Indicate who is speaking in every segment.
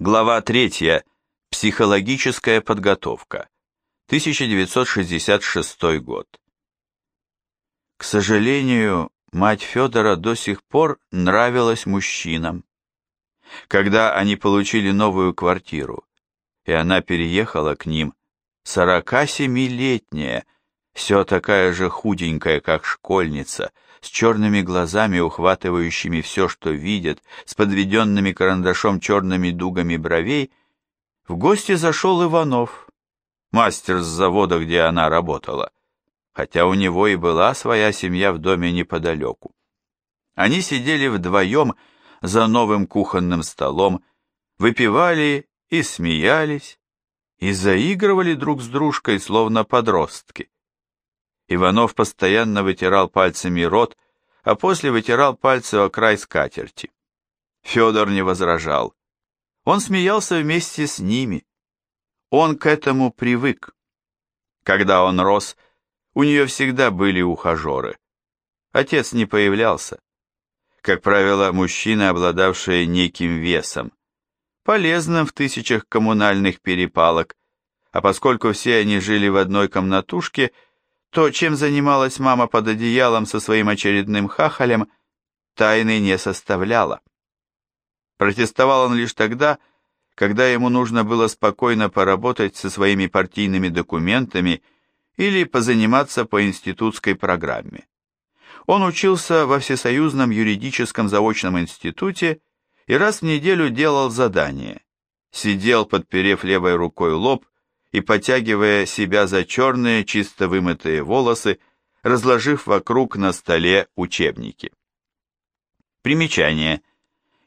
Speaker 1: Глава 3. Психологическая подготовка. 1966 год. К сожалению, мать Федора до сих пор нравилась мужчинам. Когда они получили новую квартиру, и она переехала к ним, 47-летняя, все такая же худенькая, как школьница, с черными глазами, ухватывающими все, что видят, с подведенными карандашом черными дугами бровей, в гости зашел Иванов, мастер с завода, где она работала, хотя у него и была своя семья в доме неподалеку. Они сидели вдвоем за новым кухонным столом, выпивали и смеялись, и заигрывали друг с дружкой, словно подростки. Иванов постоянно вытирал пальцами рот, а после вытирал пальцы о край скатерти. Федор не возражал. Он смеялся вместе с ними. Он к этому привык. Когда он рос, у нее всегда были ухажеры. Отец не появлялся. Как правило, мужчины, обладавшие неким весом, полезным в тысячах коммунальных перепалок, а поскольку все они жили в одной комнатушке – то, чем занималась мама под одеялом со своим очередным хахалем, тайны не составляла. Протестовал он лишь тогда, когда ему нужно было спокойно поработать со своими партийными документами или позаниматься по институтской программе. Он учился во Всесоюзном юридическом заочном институте и раз в неделю делал задание. Сидел, подперев левой рукой лоб, и потягивая себя за черные чисто вымытые волосы, разложив вокруг на столе учебники. Примечание.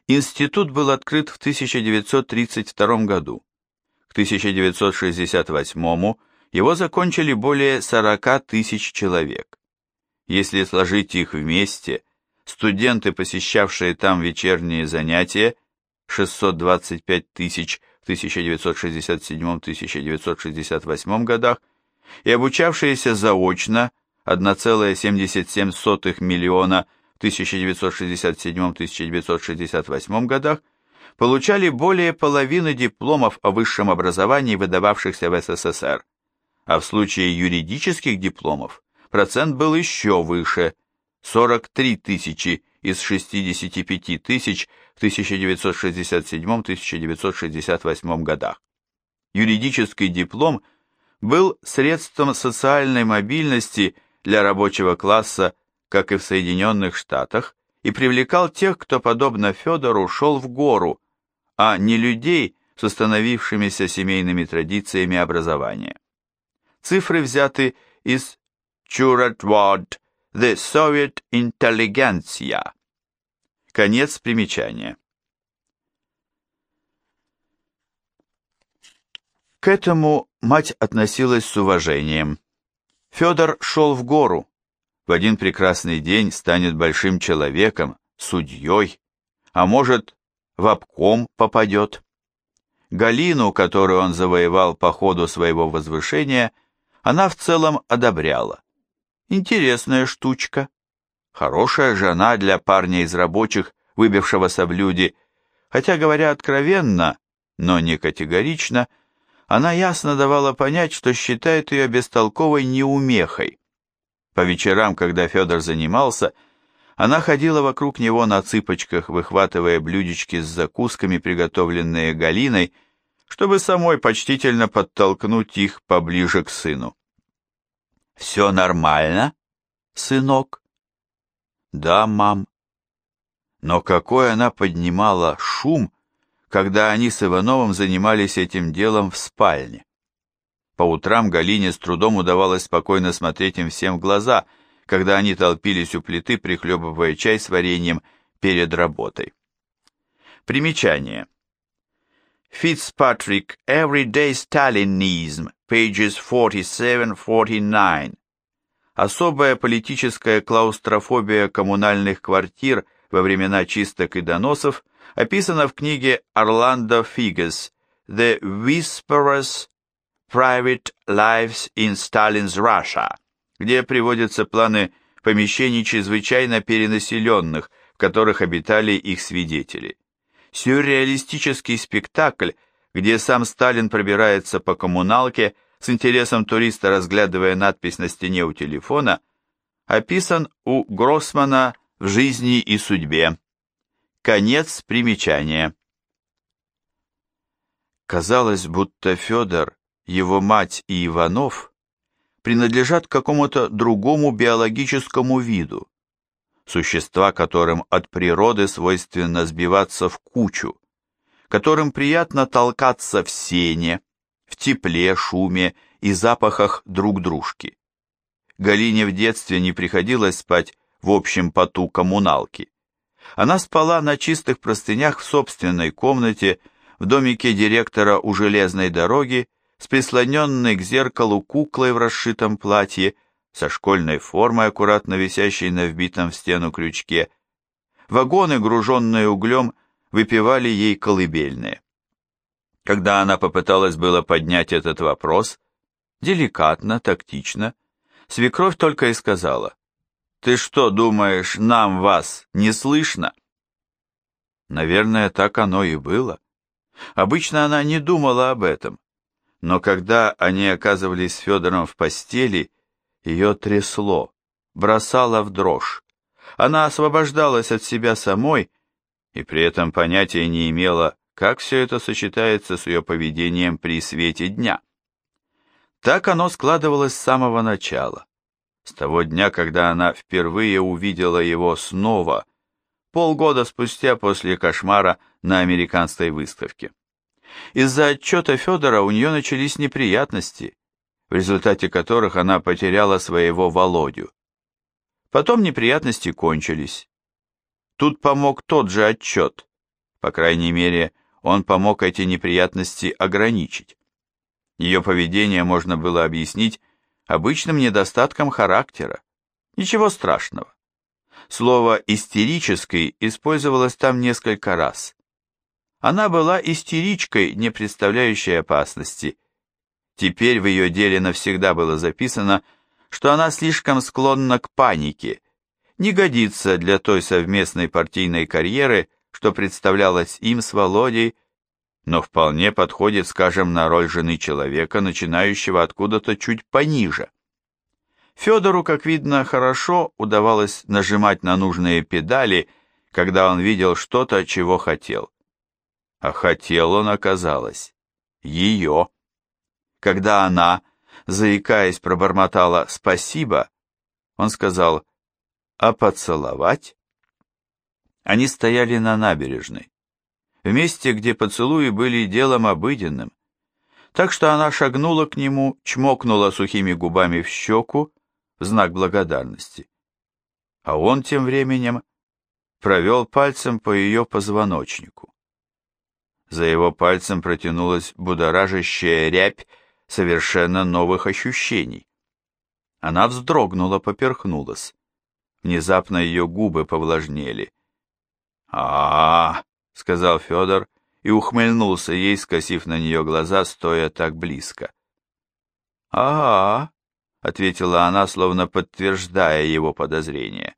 Speaker 1: Институт был открыт в 1932 году. К 1968 его закончили более 40 тысяч человек. Если сложить их вместе, студенты, посещавшие там вечерние занятия, 625 тысяч 1967-1968 годах и обучавшиеся заочно 1,77 миллиона в 1967-1968 годах получали более половины дипломов о высшем образовании, выдававшихся в СССР, а в случае юридических дипломов процент был еще выше – 43 тысячи из 65 тысяч в 1967-1968 годах. Юридический диплом был средством социальной мобильности для рабочего класса, как и в Соединенных Штатах, и привлекал тех, кто, подобно Федору, шел в гору, а не людей с установившимися семейными традициями образования. Цифры взяты из Чуратвод The Soviet Intelligentsia. Конец примечания. К этому мать относилась с уважением. Федор шел в гору. В один прекрасный день станет большим человеком, судьей, а может, в обком попадет. Галину, которую он завоевал по ходу своего возвышения, она в целом одобряла. Интересная штучка. Хорошая жена для парня из рабочих, выбившегося в люди, хотя, говоря откровенно, но не категорично, она ясно давала понять, что считает ее бестолковой неумехой. По вечерам, когда Федор занимался, она ходила вокруг него на цыпочках, выхватывая блюдечки с закусками, приготовленные Галиной, чтобы самой почтительно подтолкнуть их поближе к сыну. «Все нормально, сынок?» «Да, мам». Но какой она поднимала шум, когда они с Ивановым занимались этим делом в спальне. По утрам Галине с трудом удавалось спокойно смотреть им всем в глаза, когда они толпились у плиты, прихлебывая чай с вареньем перед работой. Примечание. Fitzpatrick Everyday Stalinism, pages 47-49. Особая политическая клаустрофобия коммунальных квартир во времена чисток и доносов описана в книге Орландо Фигес «The Whisperers Private Lives in Stalin's Russia», где приводятся планы помещений чрезвычайно перенаселенных, в которых обитали их свидетели. Сюрреалистический спектакль, где сам Сталин пробирается по коммуналке, с интересом туриста разглядывая надпись на стене у телефона, описан у Гроссмана в «Жизни и судьбе». Конец примечания. Казалось, будто Федор, его мать и Иванов принадлежат какому-то другому биологическому виду, существа, которым от природы свойственно сбиваться в кучу, которым приятно толкаться в сене, в тепле, шуме и запахах друг дружки. Галине в детстве не приходилось спать в общем поту коммуналки. Она спала на чистых простынях в собственной комнате в домике директора у железной дороги с прислоненной к зеркалу куклой в расшитом платье, со школьной формой, аккуратно висящей на вбитом в стену крючке. Вагоны, груженные углем, выпивали ей колыбельные. Когда она попыталась было поднять этот вопрос, деликатно, тактично, свекровь только и сказала, «Ты что, думаешь, нам вас не слышно?» Наверное, так оно и было. Обычно она не думала об этом, но когда они оказывались с Федором в постели, ее трясло, бросало в дрожь. Она освобождалась от себя самой и при этом понятия не имела, как все это сочетается с ее поведением при свете дня. Так оно складывалось с самого начала, с того дня, когда она впервые увидела его снова, полгода спустя после кошмара на американской выставке. Из-за отчета Федора у нее начались неприятности, в результате которых она потеряла своего Володю. Потом неприятности кончились. Тут помог тот же отчет. По крайней мере, он помог эти неприятности ограничить. Ее поведение можно было объяснить обычным недостатком характера. Ничего страшного. Слово «истерический» использовалось там несколько раз. Она была истеричкой, не представляющей опасности. Теперь в ее деле навсегда было записано, что она слишком склонна к панике, не годится для той совместной партийной карьеры, что представлялось им с Володей, но вполне подходит, скажем, на роль жены человека, начинающего откуда-то чуть пониже. Федору, как видно, хорошо удавалось нажимать на нужные педали, когда он видел что-то, чего хотел. А хотел он, оказалось, ее. Когда она, заикаясь, пробормотала «спасибо», он сказал «а поцеловать?» Они стояли на набережной, в месте, где поцелуи были делом обыденным, так что она шагнула к нему, чмокнула сухими губами в щеку в знак благодарности. А он тем временем провел пальцем по ее позвоночнику. За его пальцем протянулась будоражащая рябь совершенно новых ощущений. Она вздрогнула, поперхнулась. Внезапно ее губы повлажнели. а, -а, -а сказал Федор и ухмыльнулся ей, скосив на нее глаза, стоя так близко. «Ага», — ответила она, словно подтверждая его подозрение.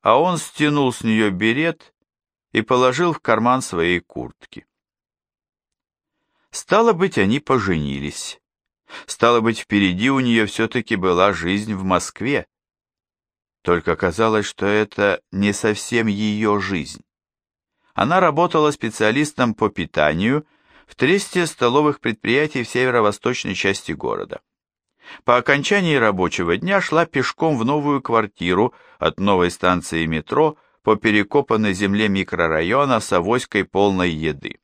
Speaker 1: А он стянул с нее берет и положил в карман своей куртки. Стало быть, они поженились. Стало быть, впереди у нее все-таки была жизнь в Москве. Только казалось, что это не совсем ее жизнь. Она работала специалистом по питанию в тресте столовых предприятий в северо-восточной части города. По окончании рабочего дня шла пешком в новую квартиру от новой станции метро по перекопанной земле микрорайона с авоськой полной еды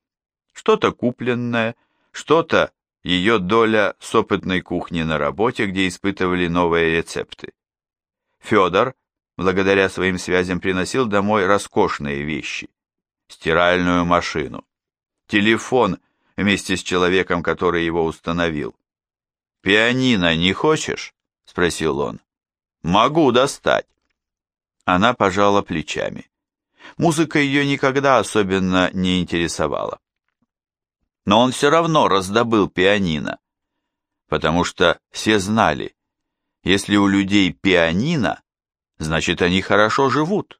Speaker 1: что-то купленное, что-то ее доля с опытной кухни на работе, где испытывали новые рецепты. Федор, благодаря своим связям, приносил домой роскошные вещи. Стиральную машину, телефон вместе с человеком, который его установил. «Пианино не хочешь?» — спросил он. «Могу достать». Она пожала плечами. Музыка ее никогда особенно не интересовала но он все равно раздобыл пианино, потому что все знали, если у людей пианино, значит они хорошо живут.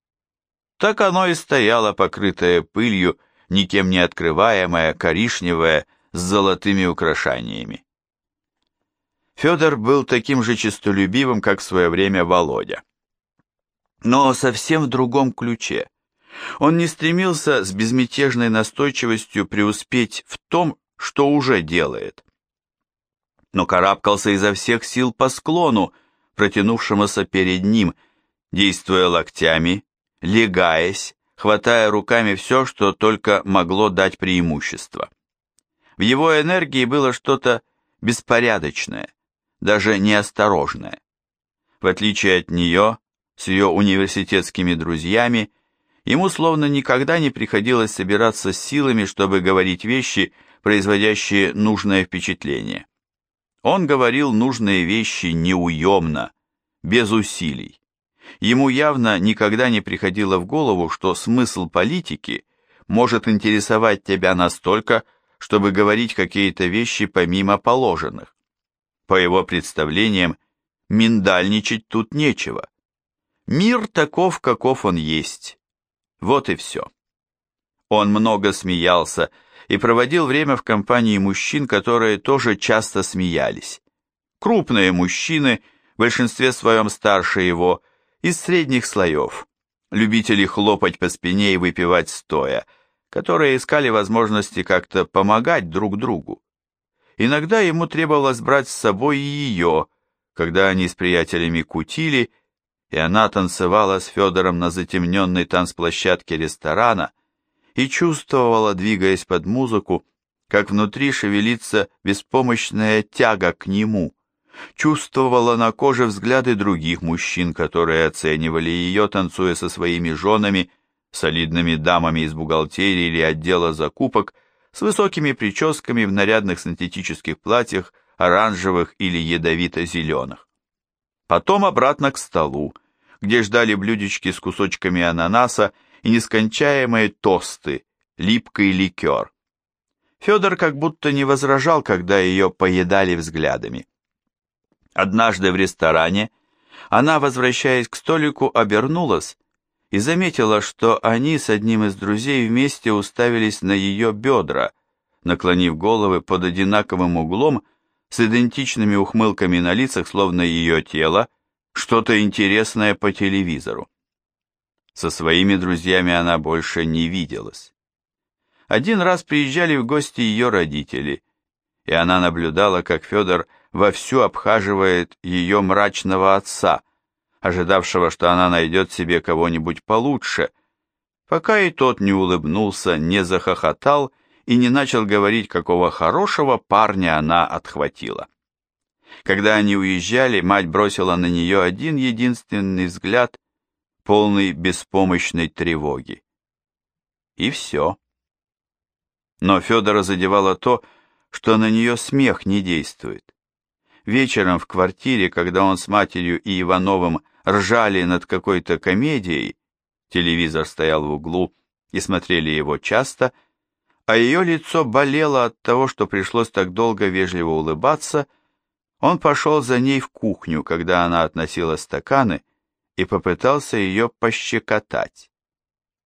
Speaker 1: Так оно и стояло, покрытое пылью, никем не открываемая, коричневая, с золотыми украшениями. Федор был таким же честолюбивым, как в свое время Володя. Но совсем в другом ключе. Он не стремился с безмятежной настойчивостью преуспеть в том, что уже делает. Но карабкался изо всех сил по склону, протянувшемуся перед ним, действуя локтями, легаясь, хватая руками все, что только могло дать преимущество. В его энергии было что-то беспорядочное, даже неосторожное. В отличие от нее, с ее университетскими друзьями, ему словно никогда не приходилось собираться с силами, чтобы говорить вещи, производящие нужное впечатление. Он говорил нужные вещи неуемно, без усилий. Ему явно никогда не приходило в голову, что смысл политики может интересовать тебя настолько, чтобы говорить какие-то вещи помимо положенных. По его представлениям, миндальничать тут нечего. Мир таков, каков он есть. Вот и все. Он много смеялся и проводил время в компании мужчин, которые тоже часто смеялись. Крупные мужчины, в большинстве своем старше его, из средних слоев, любители хлопать по спине и выпивать стоя, которые искали возможности как-то помогать друг другу. Иногда ему требовалось брать с собой и ее, когда они с приятелями кутили, и она танцевала с Федором на затемненной танцплощадке ресторана и чувствовала, двигаясь под музыку, как внутри шевелится беспомощная тяга к нему, чувствовала на коже взгляды других мужчин, которые оценивали ее, танцуя со своими женами, солидными дамами из бухгалтерии или отдела закупок, с высокими прическами в нарядных синтетических платьях, оранжевых или ядовито-зеленых. Потом обратно к столу, где ждали блюдечки с кусочками ананаса и нескончаемые тосты, липкий ликер. Федор как будто не возражал, когда ее поедали взглядами. Однажды в ресторане она, возвращаясь к столику, обернулась и заметила, что они с одним из друзей вместе уставились на ее бедра, наклонив головы под одинаковым углом с идентичными ухмылками на лицах, словно ее тело, что-то интересное по телевизору. Со своими друзьями она больше не виделась. Один раз приезжали в гости ее родители, и она наблюдала, как Федор вовсю обхаживает ее мрачного отца, ожидавшего, что она найдет себе кого-нибудь получше, пока и тот не улыбнулся, не захохотал и не начал говорить, какого хорошего парня она отхватила. Когда они уезжали, мать бросила на нее один единственный взгляд, полный беспомощной тревоги. И все. Но Федора задевало то, что на нее смех не действует. Вечером в квартире, когда он с матерью и Ивановым ржали над какой-то комедией, телевизор стоял в углу и смотрели его часто, а ее лицо болело от того, что пришлось так долго вежливо улыбаться, он пошел за ней в кухню, когда она относила стаканы, и попытался ее пощекотать.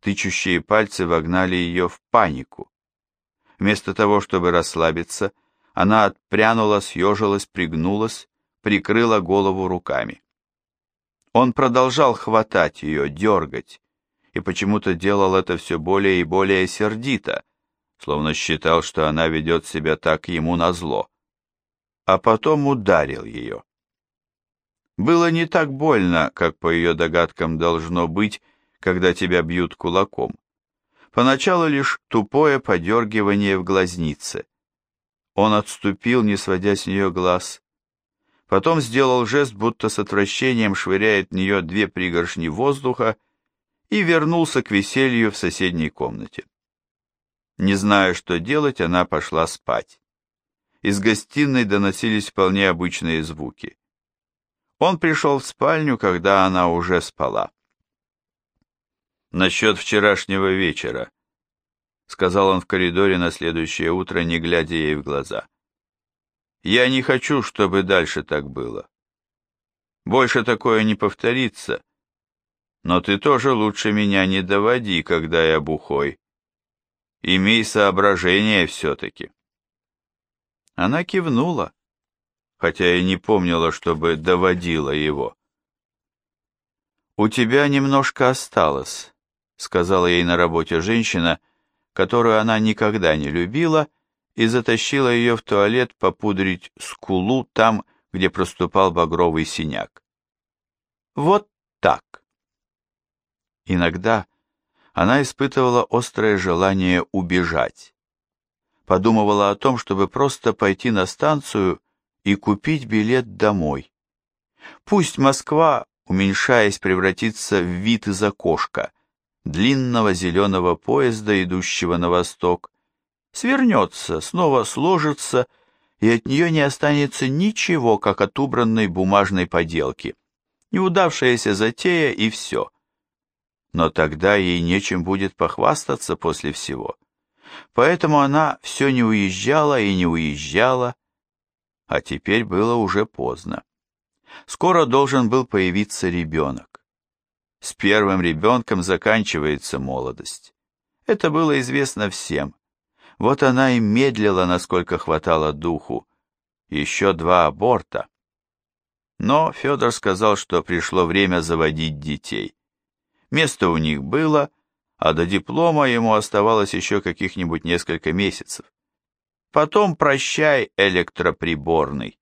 Speaker 1: Тычущие пальцы вогнали ее в панику. Вместо того, чтобы расслабиться, она отпрянула, съежилась, пригнулась, прикрыла голову руками. Он продолжал хватать ее, дергать, и почему-то делал это все более и более сердито, словно считал, что она ведет себя так ему назло. А потом ударил ее. Было не так больно, как по ее догадкам должно быть, когда тебя бьют кулаком. Поначалу лишь тупое подергивание в глазнице. Он отступил, не сводя с нее глаз. Потом сделал жест, будто с отвращением швыряет в нее две пригоршни воздуха и вернулся к веселью в соседней комнате. Не зная, что делать, она пошла спать. Из гостиной доносились вполне обычные звуки. Он пришел в спальню, когда она уже спала. «Насчет вчерашнего вечера», сказал он в коридоре на следующее утро, не глядя ей в глаза. Я не хочу, чтобы дальше так было. Больше такое не повторится. Но ты тоже лучше меня не доводи, когда я бухой. Имей соображение все-таки. Она кивнула, хотя и не помнила, чтобы доводила его. «У тебя немножко осталось», — сказала ей на работе женщина, которую она никогда не любила, и затащила ее в туалет попудрить скулу там, где проступал багровый синяк. «Вот так». Иногда она испытывала острое желание убежать. Подумывала о том, чтобы просто пойти на станцию и купить билет домой. Пусть Москва, уменьшаясь, превратится в вид из окошка, длинного зеленого поезда, идущего на восток, свернется, снова сложится, и от нее не останется ничего, как от убранной бумажной поделки. Неудавшаяся затея и все но тогда ей нечем будет похвастаться после всего. Поэтому она все не уезжала и не уезжала, а теперь было уже поздно. Скоро должен был появиться ребенок. С первым ребенком заканчивается молодость. Это было известно всем. Вот она и медлила, насколько хватало духу. Еще два аборта. Но Федор сказал, что пришло время заводить детей. Место у них было, а до диплома ему оставалось еще каких-нибудь несколько месяцев. Потом прощай, электроприборный.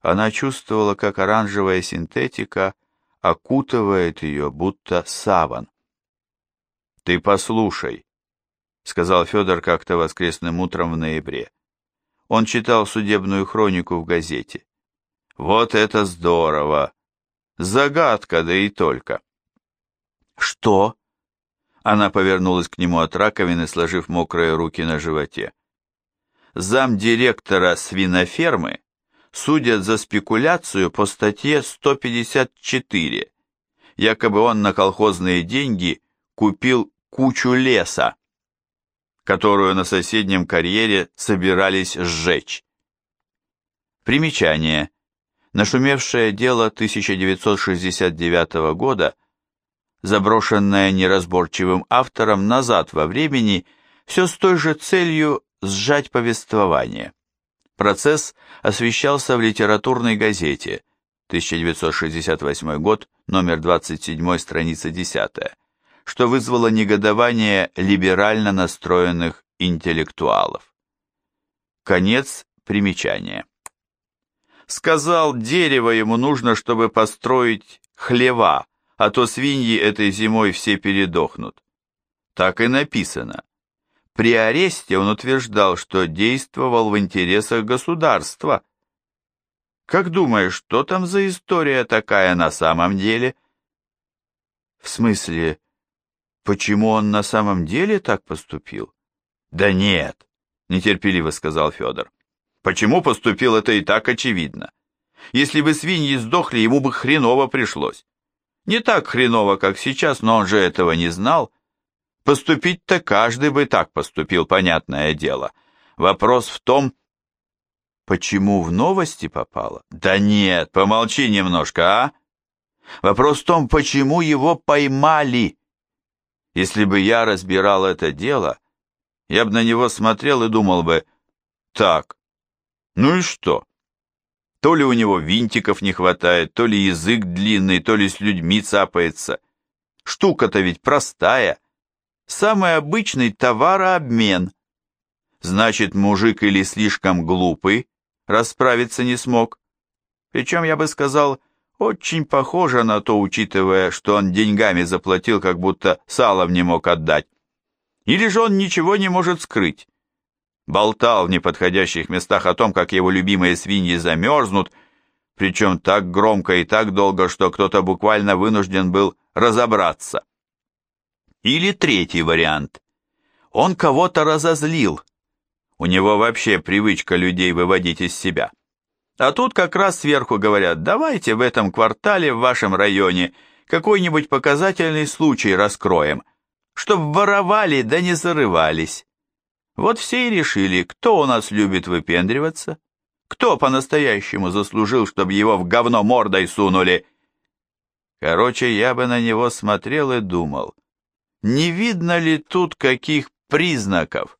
Speaker 1: Она чувствовала, как оранжевая синтетика окутывает ее, будто саван. «Ты послушай», — сказал Федор как-то воскресным утром в ноябре. Он читал судебную хронику в газете. «Вот это здорово! Загадка, да и только!» «Что?» Она повернулась к нему от раковины, сложив мокрые руки на животе. Зам директора свинофермы судят за спекуляцию по статье 154. Якобы он на колхозные деньги купил кучу леса, которую на соседнем карьере собирались сжечь. Примечание. Нашумевшее дело 1969 года – заброшенная неразборчивым автором назад во времени, все с той же целью сжать повествование. Процесс освещался в литературной газете, 1968 год, номер 27, страница 10, что вызвало негодование либерально настроенных интеллектуалов. Конец примечания. Сказал, дерево ему нужно, чтобы построить хлева, а то свиньи этой зимой все передохнут. Так и написано. При аресте он утверждал, что действовал в интересах государства. Как думаешь, что там за история такая на самом деле? В смысле, почему он на самом деле так поступил? Да нет, нетерпеливо сказал Федор. Почему поступил, это и так очевидно. Если бы свиньи сдохли, ему бы хреново пришлось. Не так хреново, как сейчас, но он же этого не знал. Поступить-то каждый бы так поступил, понятное дело. Вопрос в том, почему в новости попало? Да нет, помолчи немножко, а? Вопрос в том, почему его поймали. Если бы я разбирал это дело, я бы на него смотрел и думал бы, так, ну и что? То ли у него винтиков не хватает, то ли язык длинный, то ли с людьми цапается. Штука-то ведь простая. Самый обычный товарообмен. Значит, мужик или слишком глупый, расправиться не смог. Причем, я бы сказал, очень похоже на то, учитывая, что он деньгами заплатил, как будто салом не мог отдать. Или же он ничего не может скрыть болтал в неподходящих местах о том, как его любимые свиньи замерзнут, причем так громко и так долго, что кто-то буквально вынужден был разобраться. Или третий вариант. Он кого-то разозлил. У него вообще привычка людей выводить из себя. А тут как раз сверху говорят, давайте в этом квартале в вашем районе какой-нибудь показательный случай раскроем, чтоб воровали да не зарывались. Вот все и решили, кто у нас любит выпендриваться, кто по-настоящему заслужил, чтобы его в говно мордой сунули. Короче, я бы на него смотрел и думал, не видно ли тут каких признаков.